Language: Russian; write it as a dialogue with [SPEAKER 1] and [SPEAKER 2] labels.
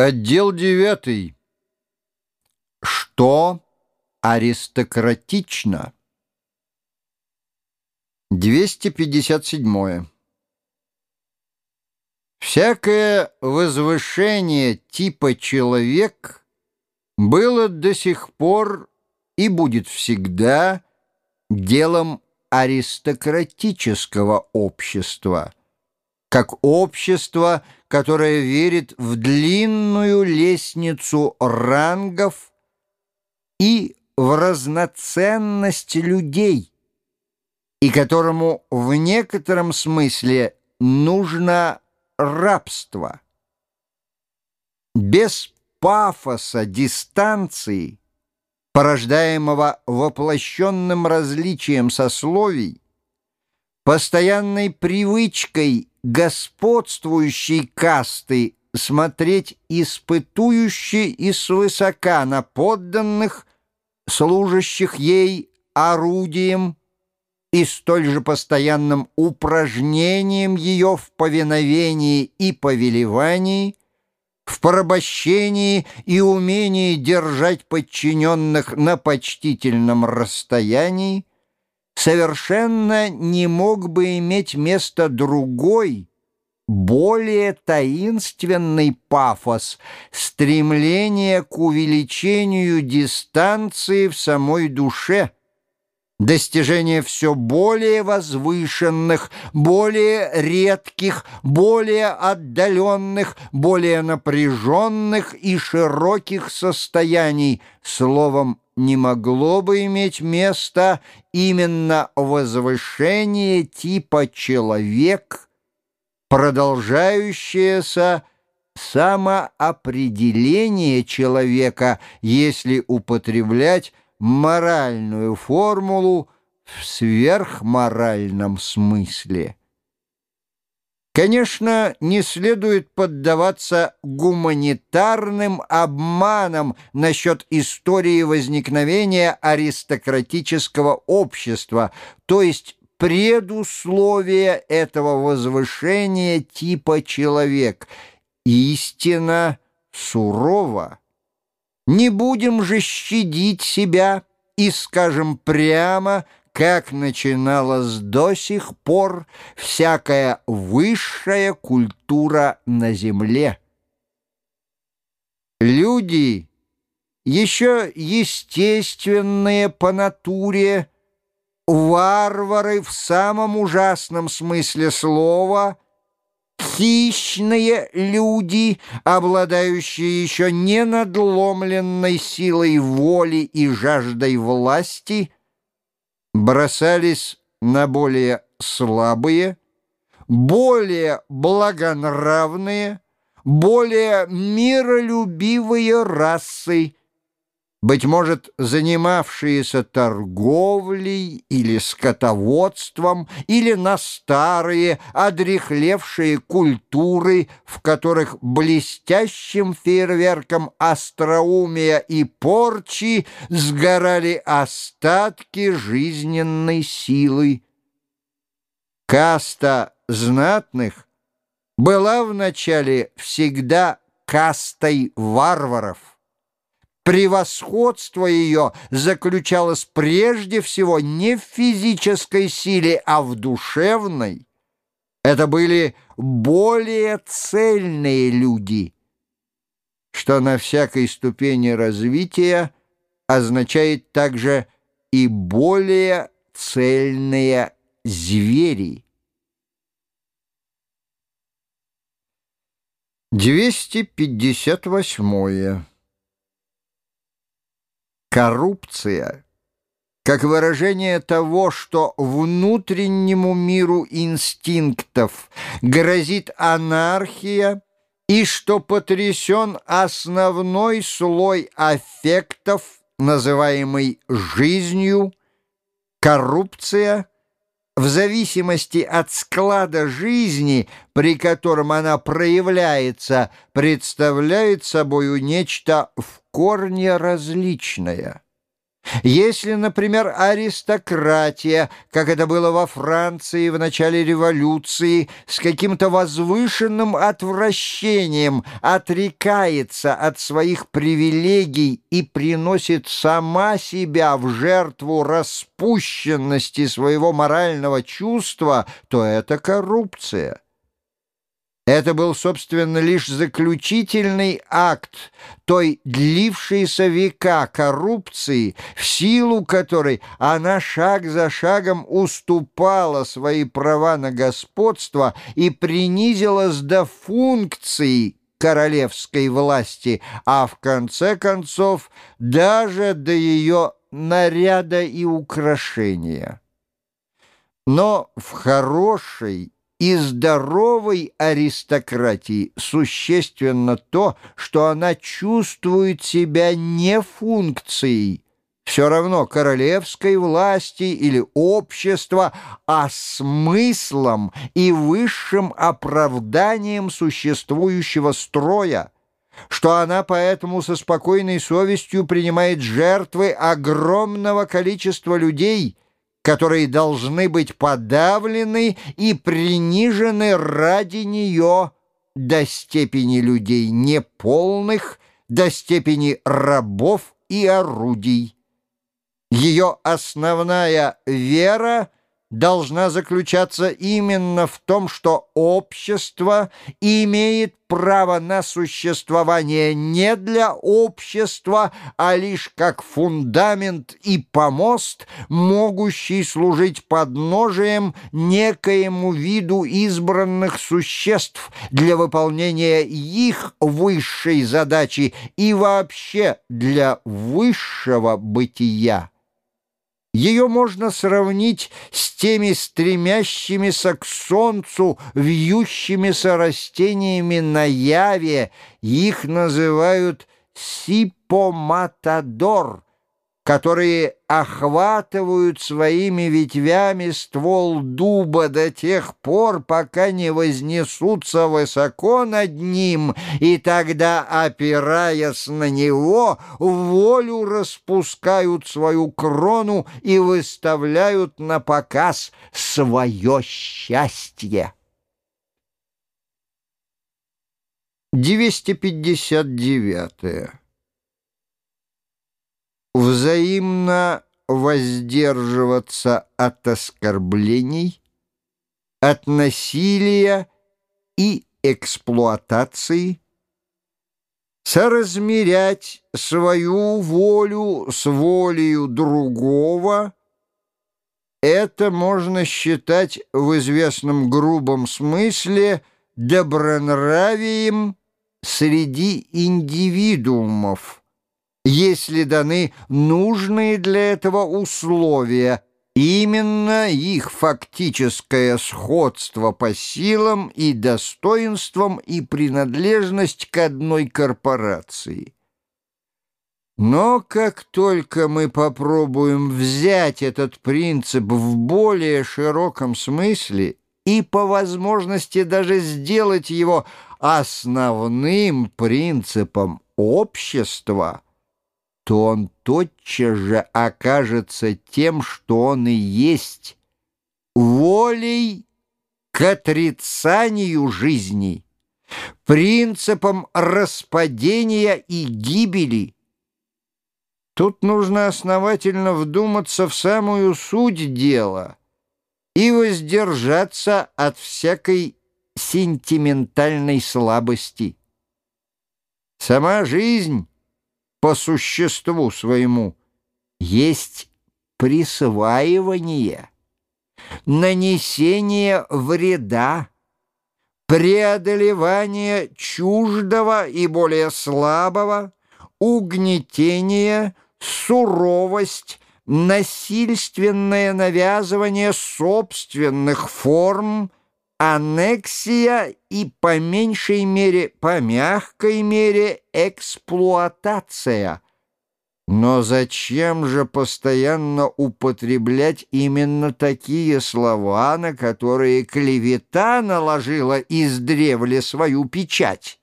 [SPEAKER 1] Отдел девятый. Что аристократично? 257. Всякое возвышение типа «человек» было до сих пор и будет всегда делом аристократического общества – как общество, которое верит в длинную лестницу рангов и в разноценность людей, и которому в некотором смысле нужно рабство. Без пафоса дистанции, порождаемого воплощенным различием сословий, постоянной привычкой господствующей касты смотреть испытующе и свысока на подданных, служащих ей орудием и столь же постоянным упражнением ее в повиновении и повелевании, в порабощении и умении держать подчиненных на почтительном расстоянии, совершенно не мог бы иметь место другой, более таинственный пафос, стремление к увеличению дистанции в самой душе, достижение все более возвышенных, более редких, более отдаленных, более напряженных и широких состояний, словом, не могло бы иметь место именно возвышение типа «человек», продолжающееся самоопределение человека, если употреблять моральную формулу в сверхморальном смысле. Конечно, не следует поддаваться гуманитарным обманам насчет истории возникновения аристократического общества, то есть предусловия этого возвышения типа человек. Истина сурова. Не будем же щадить себя и скажем прямо – как начиналась до сих пор всякая высшая культура на земле. Люди, еще естественные по натуре, варвары в самом ужасном смысле слова, хищные люди, обладающие еще не надломленной силой воли и жаждой власти — бросались на более слабые, более благонравные, более миролюбивые расы, быть может, занимавшиеся торговлей или скотоводством, или на старые, одрехлевшие культуры, в которых блестящим фейерверком остроумия и порчи сгорали остатки жизненной силы. Каста знатных была вначале всегда кастой варваров. Превосходство ее заключалось прежде всего не в физической силе, а в душевной. Это были более цельные люди, что на всякой ступени развития означает также и более цельные звери. 258. Коррупция, как выражение того, что внутреннему миру инстинктов грозит анархия и что потрясен основной слой аффектов, называемый жизнью, коррупция – в зависимости от склада жизни, при котором она проявляется, представляет собою нечто в корне различное. Если, например, аристократия, как это было во Франции в начале революции, с каким-то возвышенным отвращением отрекается от своих привилегий и приносит сама себя в жертву распущенности своего морального чувства, то это коррупция. Это был, собственно, лишь заключительный акт той длившейся века коррупции, в силу которой она шаг за шагом уступала свои права на господство и принизилась до функций королевской власти, а в конце концов даже до ее наряда и украшения. Но в хорошей и здоровой аристократии существенно то, что она чувствует себя не функцией, все равно королевской власти или общества, а смыслом и высшим оправданием существующего строя, что она поэтому со спокойной совестью принимает жертвы огромного количества людей – которые должны быть подавлены и принижены ради нее до степени людей неполных, до степени рабов и орудий. Ее основная вера — должна заключаться именно в том, что общество имеет право на существование не для общества, а лишь как фундамент и помост, могущий служить подножием некоему виду избранных существ для выполнения их высшей задачи и вообще для высшего бытия. Ее можно сравнить с теми стремящимися к солнцу вьющимися растениями на Яве. Их называют сипоматадор — которые охватывают своими ветвями ствол дуба до тех пор, пока не вознесутся высоко над ним, и тогда, опираясь на него, волю распускают свою крону и выставляют на показ свое счастье. 259 взаимно воздерживаться от оскорблений, от насилия и эксплуатации, соразмерять свою волю с волею другого, это можно считать в известном грубом смысле добронравием среди индивидуумов если даны нужные для этого условия, именно их фактическое сходство по силам и достоинствам и принадлежность к одной корпорации. Но как только мы попробуем взять этот принцип в более широком смысле и по возможности даже сделать его основным принципом общества – то он тотчас же окажется тем, что он и есть, волей к отрицанию жизни, принципом распадения и гибели. Тут нужно основательно вдуматься в самую суть дела и воздержаться от всякой сентиментальной слабости. Сама жизнь по существу своему есть присваивание, нанесение вреда, преодолевание чуждого и более слабого, угнетение, суровость, насильственное навязывание собственных форм – аннексия и, по меньшей мере, по мягкой мере, эксплуатация. Но зачем же постоянно употреблять именно такие слова, на которые клевета наложила издревле свою печать?